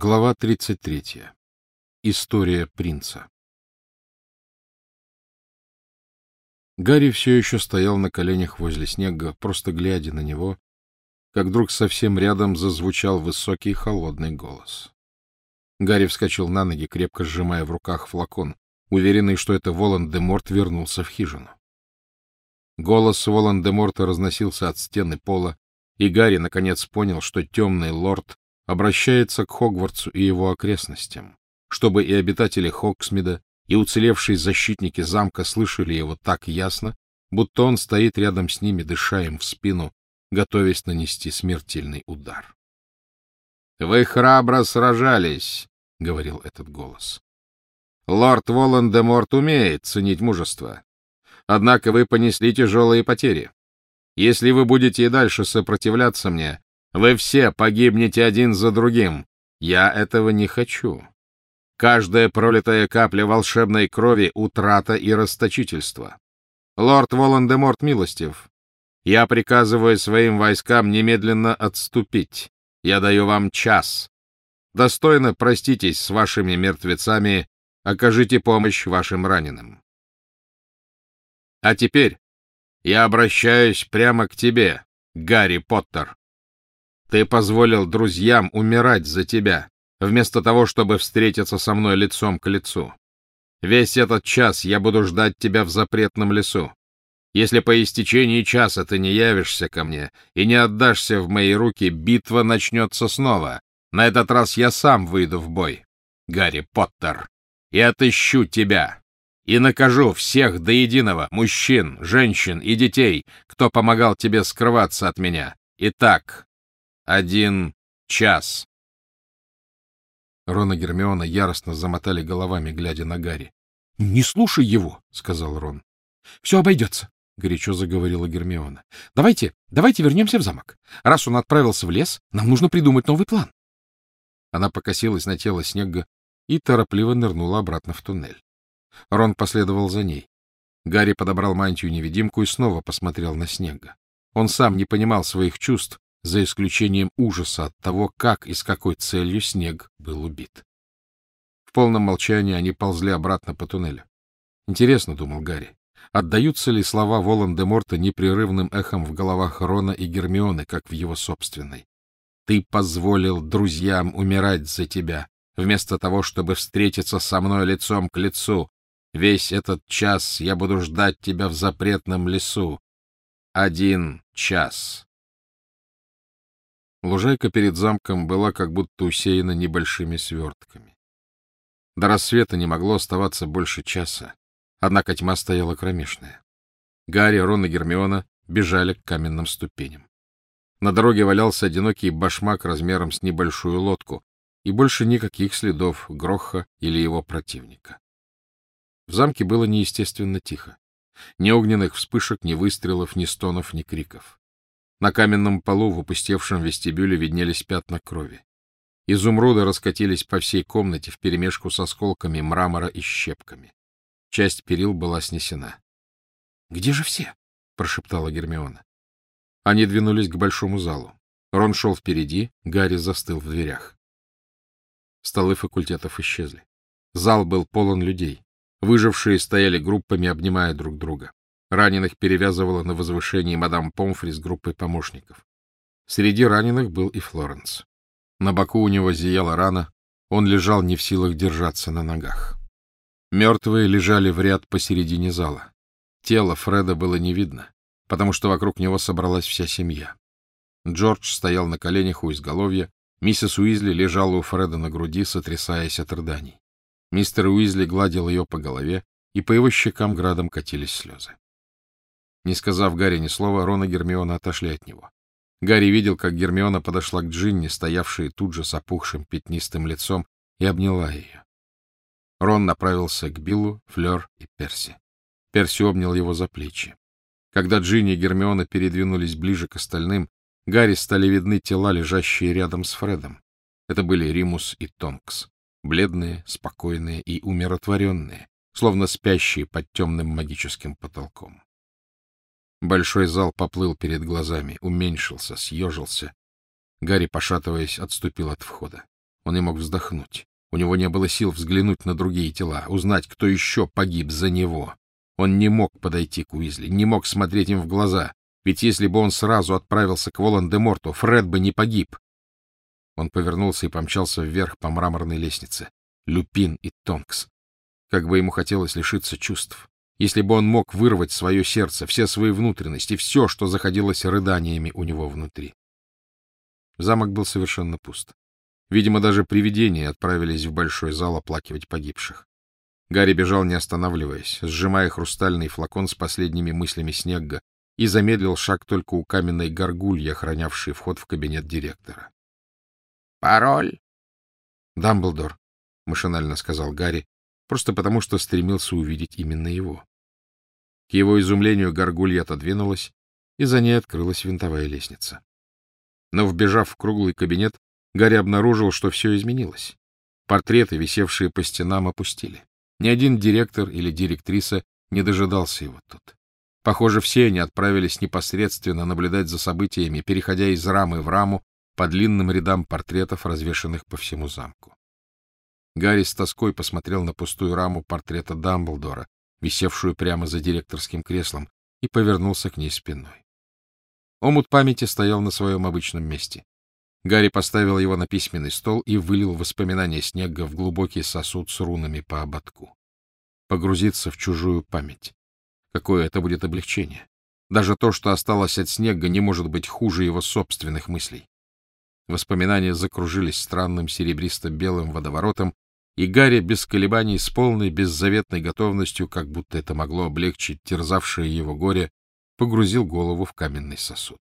Глава 33. История принца. Гарри все еще стоял на коленях возле снега, просто глядя на него, как вдруг совсем рядом зазвучал высокий холодный голос. Гарри вскочил на ноги, крепко сжимая в руках флакон, уверенный, что это Волан-де-Морт вернулся в хижину. Голос Волан-де-Морта разносился от стены пола, и Гарри наконец понял, что темный лорд обращается к Хогвартсу и его окрестностям, чтобы и обитатели Хоксмида, и уцелевшие защитники замка слышали его так ясно, будто он стоит рядом с ними, дыша им в спину, готовясь нанести смертельный удар. — Вы храбро сражались, — говорил этот голос. — Лорд Волан-де-Морт умеет ценить мужество. Однако вы понесли тяжелые потери. Если вы будете и дальше сопротивляться мне, вы все погибнете один за другим. Я этого не хочу. Каждая пролитая капля волшебной крови — утрата и расточительство. Лорд Волан-де-Морт милостив. Я приказываю своим войскам немедленно отступить. Я даю вам час. Достойно проститесь с вашими мертвецами, окажите помощь вашим раненым. А теперь я обращаюсь прямо к тебе, Гарри Поттер. Ты позволил друзьям умирать за тебя, вместо того, чтобы встретиться со мной лицом к лицу. Весь этот час я буду ждать тебя в запретном лесу. Если по истечении часа ты не явишься ко мне и не отдашься в мои руки, битва начнется снова. На этот раз я сам выйду в бой, Гарри Поттер, и отыщу тебя, и накажу всех до единого, мужчин, женщин и детей, кто помогал тебе скрываться от меня. Итак, один час. Рон и Гермиона яростно замотали головами, глядя на Гарри. — Не слушай его, — сказал Рон. — Все обойдется, — горячо заговорила Гермиона. — Давайте, давайте вернемся в замок. Раз он отправился в лес, нам нужно придумать новый план. Она покосилась на тело Снега и торопливо нырнула обратно в туннель. Рон последовал за ней. Гарри подобрал мантию-невидимку и снова посмотрел на Снега. Он сам не понимал своих чувств, за исключением ужаса от того, как и с какой целью снег был убит. В полном молчании они ползли обратно по туннелю. Интересно, — думал Гарри, — отдаются ли слова Волан-де-Морта непрерывным эхом в головах Рона и Гермионы, как в его собственной? «Ты позволил друзьям умирать за тебя, вместо того, чтобы встретиться со мной лицом к лицу. Весь этот час я буду ждать тебя в запретном лесу. Один час». Лужайка перед замком была как будто усеяна небольшими свертками. До рассвета не могло оставаться больше часа, однако тьма стояла кромешная. Гарри, Рон и Гермиона бежали к каменным ступеням. На дороге валялся одинокий башмак размером с небольшую лодку, и больше никаких следов Гроха или его противника. В замке было неестественно тихо. Ни огненных вспышек, ни выстрелов, ни стонов, ни криков. На каменном полу в опустевшем вестибюле виднелись пятна крови. Изумруды раскатились по всей комнате вперемешку с осколками мрамора и щепками. Часть перил была снесена. — Где же все? — прошептала Гермиона. Они двинулись к большому залу. Рон шел впереди, Гарри застыл в дверях. Столы факультетов исчезли. Зал был полон людей. Выжившие стояли группами, обнимая друг друга. Раненых перевязывала на возвышении мадам Помфри с группой помощников. Среди раненых был и Флоренс. На боку у него зияла рана, он лежал не в силах держаться на ногах. Мертвые лежали в ряд посередине зала. Тело Фреда было не видно, потому что вокруг него собралась вся семья. Джордж стоял на коленях у изголовья, миссис Уизли лежала у Фреда на груди, сотрясаясь от рыданий. Мистер Уизли гладил ее по голове, и по его щекам градом катились слезы. Не сказав Гарри ни слова, Рон и Гермиона отошли от него. Гарри видел, как Гермиона подошла к Джинни, стоявшей тут же с опухшим пятнистым лицом, и обняла ее. Рон направился к Биллу, Флёр и Перси. Перси обнял его за плечи. Когда Джинни и Гермиона передвинулись ближе к остальным, Гарри стали видны тела, лежащие рядом с Фредом. Это были Римус и Тонкс, бледные, спокойные и умиротворенные, словно спящие под темным магическим потолком. Большой зал поплыл перед глазами, уменьшился, съежился. Гарри, пошатываясь, отступил от входа. Он не мог вздохнуть. У него не было сил взглянуть на другие тела, узнать, кто еще погиб за него. Он не мог подойти к Уизли, не мог смотреть им в глаза, ведь если бы он сразу отправился к Волан-де-Морту, Фред бы не погиб. Он повернулся и помчался вверх по мраморной лестнице. Люпин и Тонкс. Как бы ему хотелось лишиться чувств. Если бы он мог вырвать свое сердце, все свои внутренности, все, что заходилось рыданиями у него внутри. Замок был совершенно пуст. Видимо, даже привидения отправились в большой зал оплакивать погибших. Гарри бежал, не останавливаясь, сжимая хрустальный флакон с последними мыслями Снегга, и замедлил шаг только у каменной горгульи, охранявшей вход в кабинет директора. — Пароль? — Дамблдор, — машинально сказал Гарри, просто потому, что стремился увидеть именно его. К его изумлению горгулья отодвинулась, и за ней открылась винтовая лестница. Но, вбежав в круглый кабинет, Гарри обнаружил, что все изменилось. Портреты, висевшие по стенам, опустили. Ни один директор или директриса не дожидался его тут. Похоже, все они отправились непосредственно наблюдать за событиями, переходя из рамы в раму по длинным рядам портретов, развешанных по всему замку. Гарри с тоской посмотрел на пустую раму портрета Дамблдора, висевшую прямо за директорским креслом, и повернулся к ней спиной. Омут памяти стоял на своем обычном месте. Гарри поставил его на письменный стол и вылил воспоминания Снега в глубокий сосуд с рунами по ободку. Погрузиться в чужую память. Какое это будет облегчение. Даже то, что осталось от Снега, не может быть хуже его собственных мыслей. Воспоминания закружились странным серебристо-белым водоворотом, и Гарри без колебаний, с полной беззаветной готовностью, как будто это могло облегчить терзавшее его горе, погрузил голову в каменный сосуд.